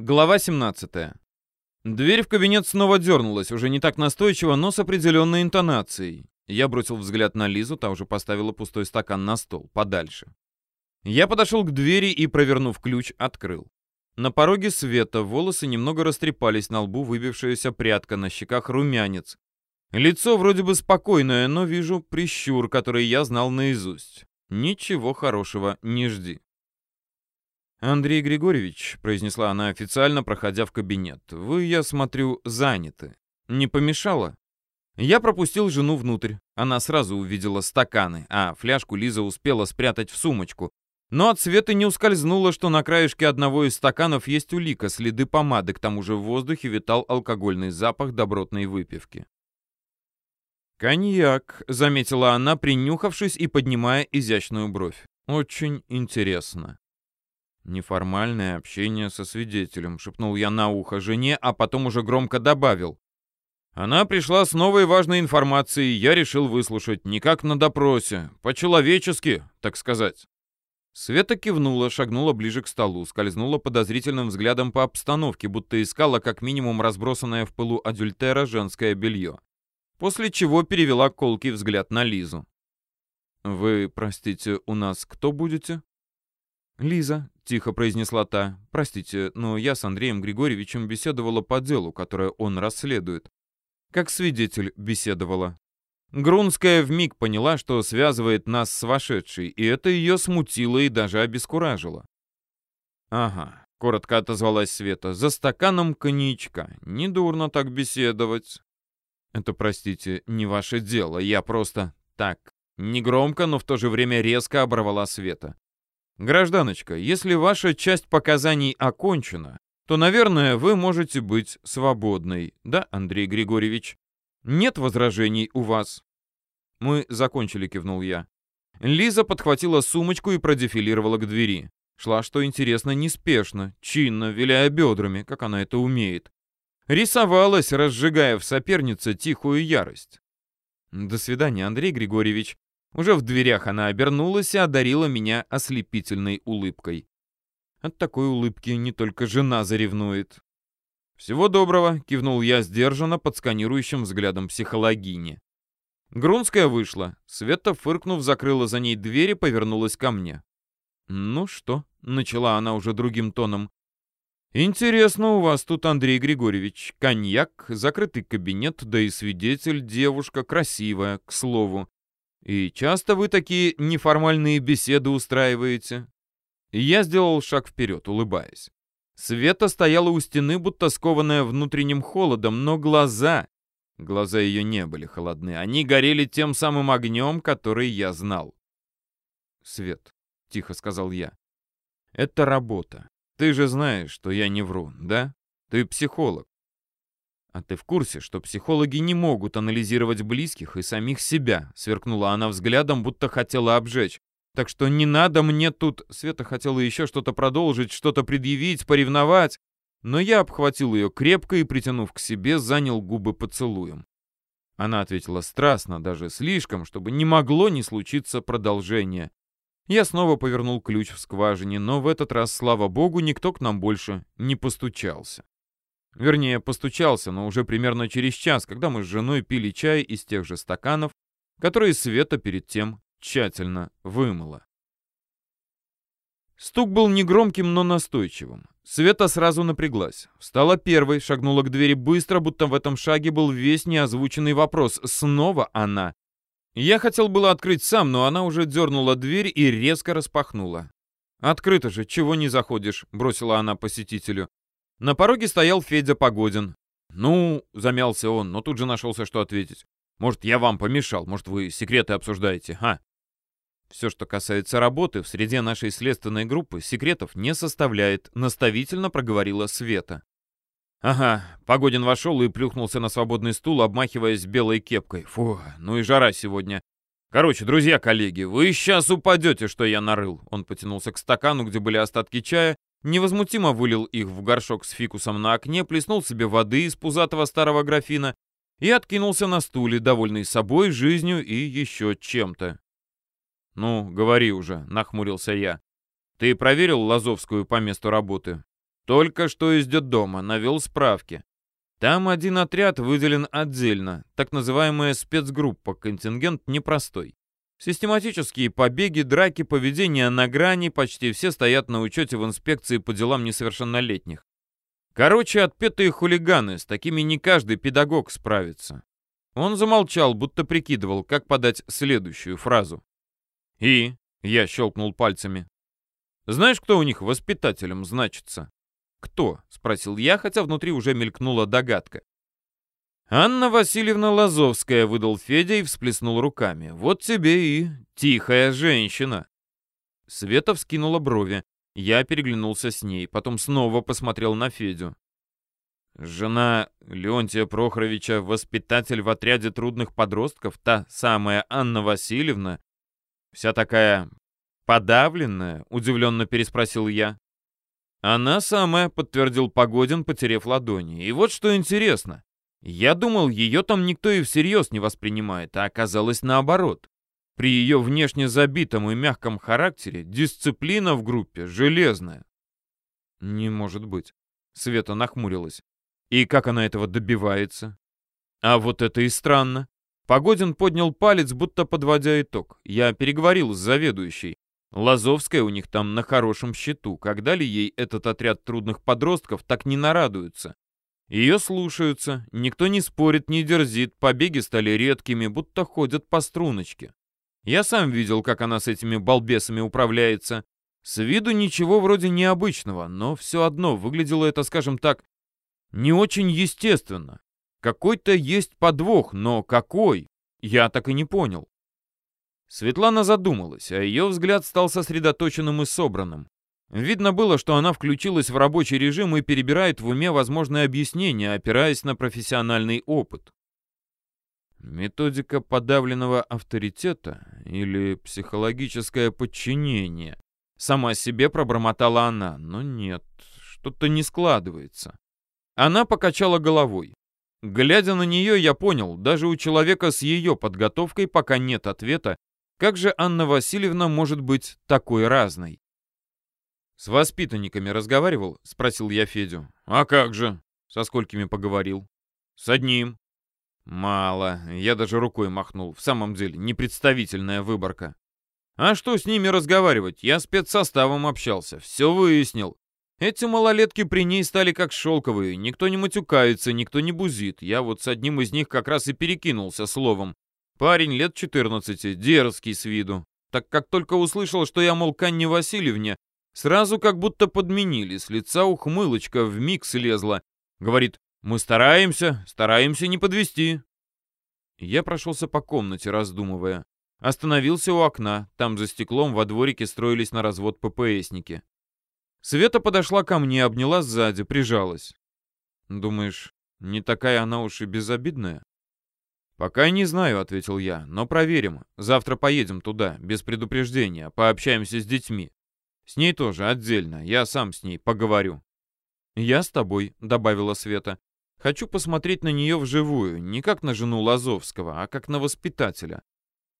Глава 17. Дверь в кабинет снова дернулась, уже не так настойчиво, но с определенной интонацией. Я бросил взгляд на Лизу, та уже поставила пустой стакан на стол, подальше. Я подошел к двери и, провернув ключ, открыл. На пороге света волосы немного растрепались на лбу, выбившаяся прядка, на щеках румянец. Лицо вроде бы спокойное, но вижу прищур, который я знал наизусть. Ничего хорошего не жди. «Андрей Григорьевич», — произнесла она официально, проходя в кабинет, — «вы, я смотрю, заняты. Не помешало?» Я пропустил жену внутрь. Она сразу увидела стаканы, а фляжку Лиза успела спрятать в сумочку. Но от света не ускользнуло, что на краешке одного из стаканов есть улика, следы помады, к тому же в воздухе витал алкогольный запах добротной выпивки. «Коньяк», — заметила она, принюхавшись и поднимая изящную бровь. «Очень интересно». «Неформальное общение со свидетелем», — шепнул я на ухо жене, а потом уже громко добавил. «Она пришла с новой важной информацией, я решил выслушать, не как на допросе, по-человечески, так сказать». Света кивнула, шагнула ближе к столу, скользнула подозрительным взглядом по обстановке, будто искала как минимум разбросанное в пылу адюльтера женское белье. После чего перевела колкий взгляд на Лизу. «Вы, простите, у нас кто будете?» «Лиза», — тихо произнесла та, — «простите, но я с Андреем Григорьевичем беседовала по делу, которое он расследует. Как свидетель беседовала. Грунская вмиг поняла, что связывает нас с вошедшей, и это ее смутило и даже обескуражило». «Ага», — коротко отозвалась Света, — «за стаканом коньячка. Недурно так беседовать». «Это, простите, не ваше дело, я просто...» «Так, негромко, но в то же время резко оборвала Света. «Гражданочка, если ваша часть показаний окончена, то, наверное, вы можете быть свободной, да, Андрей Григорьевич? Нет возражений у вас?» «Мы закончили», — кивнул я. Лиза подхватила сумочку и продефилировала к двери. Шла, что интересно, неспешно, чинно, виляя бедрами, как она это умеет. Рисовалась, разжигая в сопернице тихую ярость. «До свидания, Андрей Григорьевич», уже в дверях она обернулась и одарила меня ослепительной улыбкой. От такой улыбки не только жена заревнует. «Всего доброго», — кивнул я сдержанно под сканирующим взглядом психологини. Грунская вышла. Света, фыркнув, закрыла за ней дверь и повернулась ко мне. «Ну что?» — начала она уже другим тоном. «Интересно у вас тут, Андрей Григорьевич. Коньяк, закрытый кабинет, да и свидетель, девушка, красивая, к слову. И часто вы такие неформальные беседы устраиваете?» Я сделал шаг вперед, улыбаясь. Света стояла у стены, будто скованная внутренним холодом, но глаза... Глаза ее не были холодны, они горели тем самым огнем, который я знал. «Свет», — тихо сказал я, — «это работа. Ты же знаешь, что я не вру, да? Ты психолог. «А ты в курсе, что психологи не могут анализировать близких и самих себя?» Сверкнула она взглядом, будто хотела обжечь. «Так что не надо мне тут...» Света хотела еще что-то продолжить, что-то предъявить, поревновать. Но я обхватил ее крепко и, притянув к себе, занял губы поцелуем. Она ответила страстно, даже слишком, чтобы не могло не случиться продолжение. Я снова повернул ключ в скважине, но в этот раз, слава богу, никто к нам больше не постучался. Вернее, постучался, но уже примерно через час, когда мы с женой пили чай из тех же стаканов, которые Света перед тем тщательно вымыла. Стук был негромким, но настойчивым. Света сразу напряглась. Встала первой, шагнула к двери быстро, будто в этом шаге был весь неозвученный вопрос. Снова она. Я хотел было открыть сам, но она уже дернула дверь и резко распахнула. «Открыто же, чего не заходишь?» — бросила она посетителю. На пороге стоял Федя Погодин. «Ну», — замялся он, но тут же нашелся, что ответить. «Может, я вам помешал? Может, вы секреты обсуждаете, а?» «Все, что касается работы, в среде нашей следственной группы секретов не составляет», — наставительно проговорила Света. «Ага», — Погодин вошел и плюхнулся на свободный стул, обмахиваясь белой кепкой. «Фу, ну и жара сегодня. Короче, друзья-коллеги, вы сейчас упадете, что я нарыл». Он потянулся к стакану, где были остатки чая, невозмутимо вылил их в горшок с фикусом на окне, плеснул себе воды из пузатого старого графина и откинулся на стуле, довольный собой, жизнью и еще чем-то. «Ну, говори уже», — нахмурился я. «Ты проверил Лазовскую по месту работы?» Только что из детдома, навел справки. Там один отряд выделен отдельно, так называемая спецгруппа, контингент непростой. Систематические побеги, драки, поведение на грани, почти все стоят на учете в инспекции по делам несовершеннолетних. Короче, отпетые хулиганы, с такими не каждый педагог справится. Он замолчал, будто прикидывал, как подать следующую фразу. «И?» — я щелкнул пальцами. «Знаешь, кто у них воспитателем значится?» «Кто?» — спросил я, хотя внутри уже мелькнула догадка. «Анна Васильевна Лазовская», — выдал Федя и всплеснул руками. «Вот тебе и тихая женщина». Света вскинула брови. Я переглянулся с ней, потом снова посмотрел на Федю. Жена Леонтия Прохоровича, воспитатель в отряде трудных подростков, та самая Анна Васильевна, вся такая подавленная, удивленно переспросил я. Она самая, подтвердил Погодин, потеряв ладони. И вот что интересно. Я думал, ее там никто и всерьез не воспринимает, а оказалось наоборот. При ее внешне забитом и мягком характере дисциплина в группе железная. Не может быть. Света нахмурилась. И как она этого добивается? А вот это и странно. Погодин поднял палец, будто подводя итог. Я переговорил с заведующей. Лазовская у них там на хорошем счету. Когда ли ей этот отряд трудных подростков так не нарадуется? Ее слушаются, никто не спорит, не дерзит, побеги стали редкими, будто ходят по струночке. Я сам видел, как она с этими балбесами управляется. С виду ничего вроде необычного, но все одно выглядело это, скажем так, не очень естественно. Какой-то есть подвох, но какой? Я так и не понял. Светлана задумалась, а ее взгляд стал сосредоточенным и собранным. Видно было, что она включилась в рабочий режим и перебирает в уме возможные объяснения, опираясь на профессиональный опыт. Методика подавленного авторитета или психологическое подчинение? Сама себе пробормотала она, но нет, что-то не складывается. Она покачала головой. Глядя на нее, я понял, даже у человека с ее подготовкой пока нет ответа, как же Анна Васильевна может быть такой разной. «С воспитанниками разговаривал?» — спросил я Федю. «А как же?» — со сколькими поговорил. «С одним». «Мало. Я даже рукой махнул. В самом деле, непредставительная выборка». «А что с ними разговаривать? Я спецсоставом общался. Все выяснил. Эти малолетки при ней стали как шелковые. Никто не матюкается, никто не бузит. Я вот с одним из них как раз и перекинулся словом. Парень лет 14, дерзкий с виду. Так как только услышал, что я, мол, к Анне Васильевне, Сразу как будто подменили, с лица ухмылочка в миг слезла. Говорит, мы стараемся, стараемся не подвести. Я прошелся по комнате, раздумывая. Остановился у окна, там за стеклом во дворике строились на развод ППСники. Света подошла ко мне, обняла сзади, прижалась. «Думаешь, не такая она уж и безобидная?» «Пока не знаю», — ответил я, — «но проверим. Завтра поедем туда, без предупреждения, пообщаемся с детьми. С ней тоже отдельно, я сам с ней поговорю». «Я с тобой», — добавила Света. «Хочу посмотреть на нее вживую, не как на жену Лазовского, а как на воспитателя.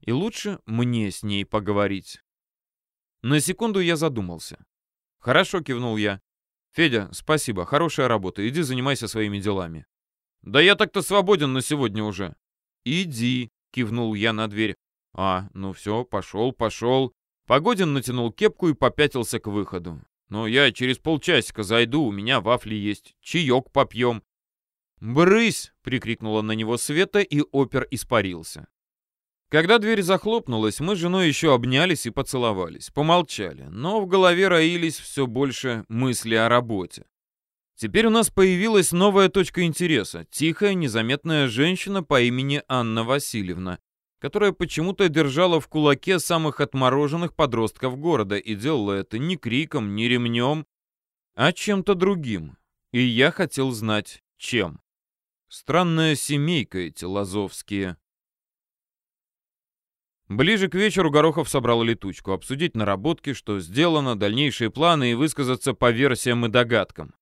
И лучше мне с ней поговорить». На секунду я задумался. «Хорошо», — кивнул я. «Федя, спасибо, хорошая работа, иди занимайся своими делами». «Да я так-то свободен на сегодня уже». «Иди», — кивнул я на дверь. «А, ну все, пошел, пошел. Погодин натянул кепку и попятился к выходу. «Ну, я через полчасика зайду, у меня вафли есть. Чаек попьем». «Брысь!» — прикрикнула на него Света, и опер испарился. Когда дверь захлопнулась, мы с женой еще обнялись и поцеловались, помолчали, но в голове роились все больше мысли о работе. Теперь у нас появилась новая точка интереса — тихая, незаметная женщина по имени Анна Васильевна, которая почему-то держала в кулаке самых отмороженных подростков города и делала это не криком, не ремнем, а чем-то другим. И я хотел знать, чем. Странная семейка эти лазовские. Ближе к вечеру Горохов собрал летучку, обсудить наработки, что сделано, дальнейшие планы и высказаться по версиям и догадкам.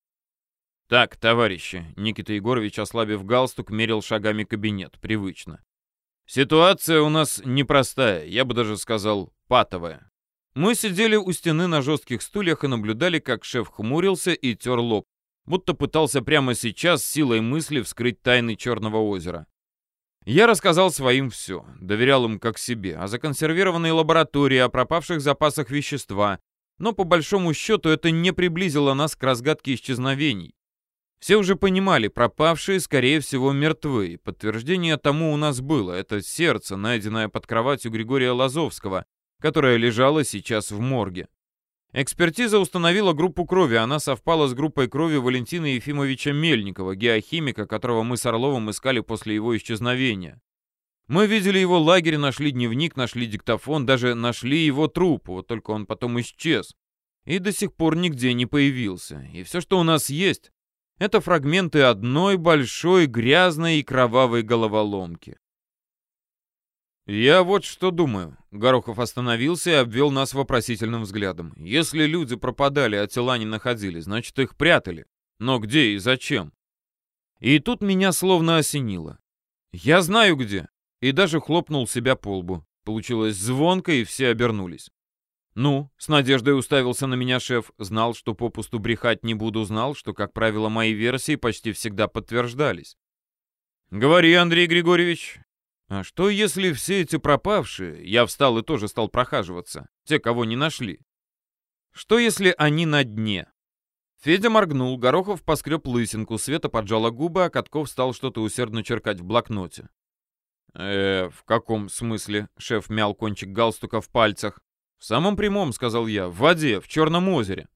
«Так, товарищи», — Никита Егорович, ослабив галстук, мерил шагами кабинет, привычно. Ситуация у нас непростая, я бы даже сказал, патовая. Мы сидели у стены на жестких стульях и наблюдали, как шеф хмурился и тер лоб, будто пытался прямо сейчас силой мысли вскрыть тайны Черного озера. Я рассказал своим все, доверял им как себе, о законсервированной лаборатории, о пропавших запасах вещества, но по большому счету это не приблизило нас к разгадке исчезновений. Все уже понимали, пропавшие, скорее всего, мертвы. Подтверждение тому у нас было. Это сердце, найденное под кроватью Григория Лазовского, которое лежало сейчас в морге. Экспертиза установила группу крови. Она совпала с группой крови Валентина Ефимовича Мельникова, геохимика, которого мы с Орловым искали после его исчезновения. Мы видели его лагерь, нашли дневник, нашли диктофон, даже нашли его труп, вот только он потом исчез. И до сих пор нигде не появился. И все, что у нас есть, это фрагменты одной большой грязной и кровавой головоломки. «Я вот что думаю». Горохов остановился и обвел нас вопросительным взглядом. «Если люди пропадали, а тела не находили, значит, их прятали. Но где и зачем?» И тут меня словно осенило. «Я знаю где!» И даже хлопнул себя по лбу. Получилось звонко, и все обернулись. «Ну?» — с надеждой уставился на меня шеф. Знал, что попусту брехать не буду, знал, что, как правило, мои версии почти всегда подтверждались. «Говори, Андрей Григорьевич». «А что, если все эти пропавшие...» Я встал и тоже стал прохаживаться. Те, кого не нашли. «Что, если они на дне?» Федя моргнул, Горохов поскреб лысинку, Света поджала губы, а Катков стал что-то усердно черкать в блокноте. «Э, в каком смысле?» — шеф мял кончик галстука в пальцах. «В самом прямом», — сказал я, — «в воде, в Черном озере».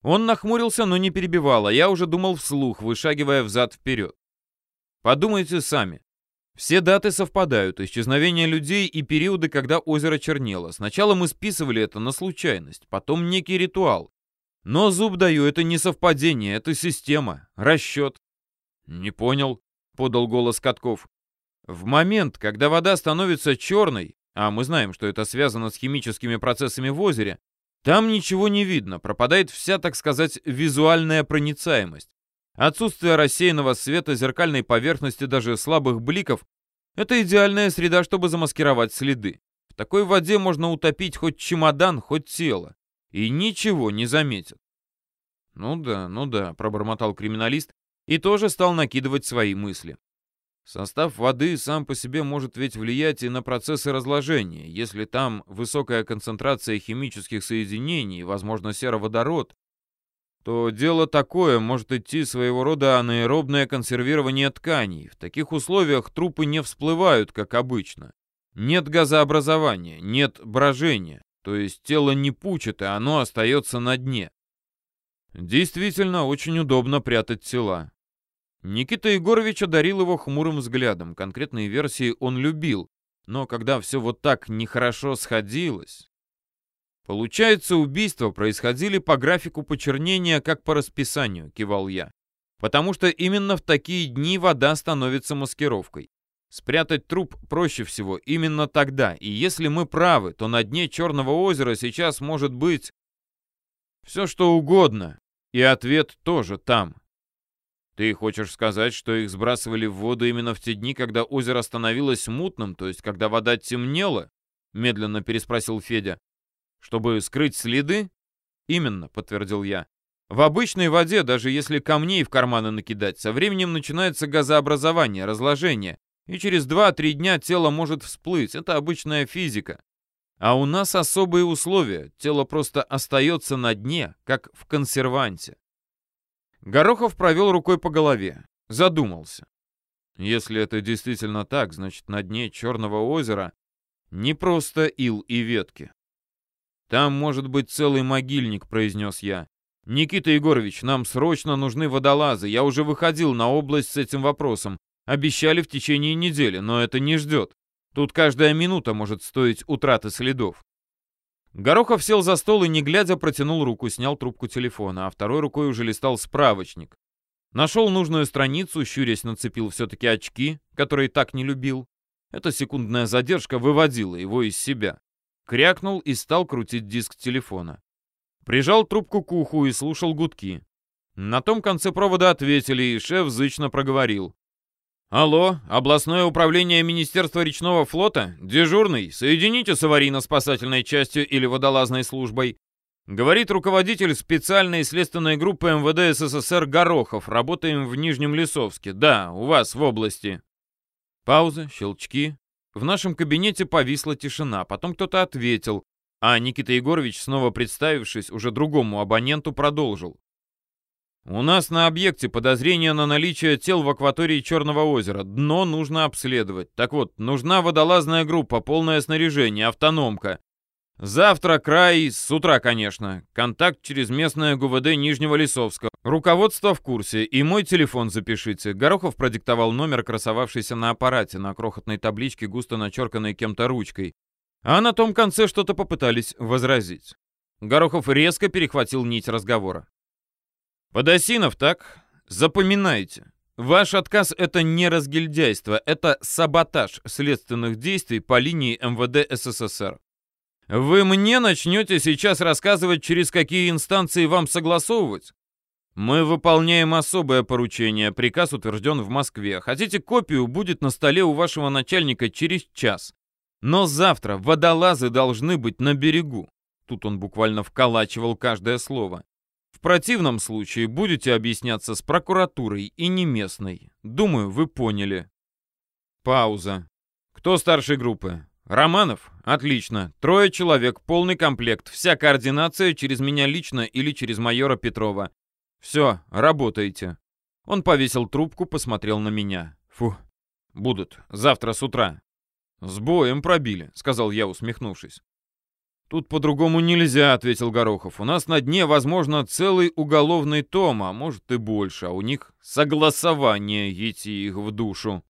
Он нахмурился, но не перебивал, а я уже думал вслух, вышагивая взад-вперед. Подумайте сами. Все даты совпадают, исчезновение людей и периоды, когда озеро чернело. Сначала мы списывали это на случайность, потом некий ритуал. Но зуб даю, это не совпадение, это система, расчет. «Не понял», — подал голос Катков. «В момент, когда вода становится черной, а мы знаем, что это связано с химическими процессами в озере, там ничего не видно, пропадает вся, так сказать, визуальная проницаемость. Отсутствие рассеянного света, зеркальной поверхности, даже слабых бликов — это идеальная среда, чтобы замаскировать следы. В такой воде можно утопить хоть чемодан, хоть тело, и ничего не заметят. «Ну да, ну да», — пробормотал криминалист и тоже стал накидывать свои мысли. Состав воды сам по себе может ведь влиять и на процессы разложения. Если там высокая концентрация химических соединений, возможно, сероводород, то дело такое, может идти своего рода анаэробное консервирование тканей. В таких условиях трупы не всплывают, как обычно. Нет газообразования, нет брожения, то есть тело не пучит, и оно остается на дне. Действительно, очень удобно прятать тела. Никита Егорович одарил его хмурым взглядом. Конкретные версии он любил. Но когда все вот так нехорошо сходилось... Получается, убийства происходили по графику почернения, как по расписанию, кивал я. Потому что именно в такие дни вода становится маскировкой. Спрятать труп проще всего именно тогда, и если мы правы, то на дне Черного озера сейчас может быть все что угодно, и ответ тоже там. Ты хочешь сказать, что их сбрасывали в воду именно в те дни, когда озеро становилось мутным, то есть когда вода темнела? Медленно переспросил Федя. Чтобы скрыть следы? Именно, подтвердил я. В обычной воде, даже если камней в карманы накидать, со временем начинается газообразование, разложение, и через 2-3 дня тело может всплыть. Это обычная физика. А у нас особые условия. Тело просто остается на дне, как в консерванте. Горохов провел рукой по голове. Задумался. Если это действительно так, значит на дне Черного озера не просто ил и ветки. «Там может быть целый могильник», — произнес я. «Никита Егорович, нам срочно нужны водолазы. Я уже выходил на область с этим вопросом. Обещали в течение недели, но это не ждет. Тут каждая минута может стоить утраты следов». Горохов сел за стол и, не глядя, протянул руку, снял трубку телефона, а второй рукой уже листал справочник. Нашел нужную страницу, щурясь нацепил все-таки очки, которые так не любил. Эта секундная задержка выводила его из себя. Крякнул и стал крутить диск телефона. Прижал трубку к уху и слушал гудки. На том конце провода ответили, и шеф зычно проговорил. Алло, областное управление Министерства речного флота? Дежурный, соедините с аварийно-спасательной частью или водолазной службой. Говорит руководитель специальной следственной группы МВД СССР Горохов. Работаем в Нижнем Лесовске. Да, у вас в области. Пауза, щелчки. В нашем кабинете повисла тишина. Потом кто-то ответил, а Никита Егорович, снова представившись уже другому абоненту, продолжил. «У нас на объекте подозрение на наличие тел в акватории Черного озера. Дно нужно обследовать. Так вот, нужна водолазная группа, полное снаряжение, автономка. Завтра край, с утра, конечно. Контакт через местное ГУВД Нижнего Лесовска. Руководство в курсе. И мой телефон запишите. Горохов продиктовал номер, красовавшийся на аппарате, на крохотной табличке, густо начерканной кем-то ручкой. А на том конце что-то попытались возразить. Горохов резко перехватил нить разговора. «Подосинов, так? Запоминайте. Ваш отказ — это не разгильдяйство, это саботаж следственных действий по линии МВД СССР. Вы мне начнете сейчас рассказывать, через какие инстанции вам согласовывать? Мы выполняем особое поручение. Приказ утвержден в Москве. Хотите копию, будет на столе у вашего начальника через час. Но завтра водолазы должны быть на берегу. Тут он буквально вколачивал каждое слово. В противном случае будете объясняться с прокуратурой и не местной. Думаю, вы поняли. Пауза. Кто старшей группы? «Романов? Отлично. Трое человек, полный комплект. Вся координация через меня лично или через майора Петрова. Все, работайте». Он повесил трубку, посмотрел на меня. «Фу, будут. Завтра с утра». «С боем пробили», — сказал я, усмехнувшись. «Тут по-другому нельзя», — ответил Горохов. «У нас на дне, возможно, целый уголовный том, а может и больше, а у них согласование идти их в душу».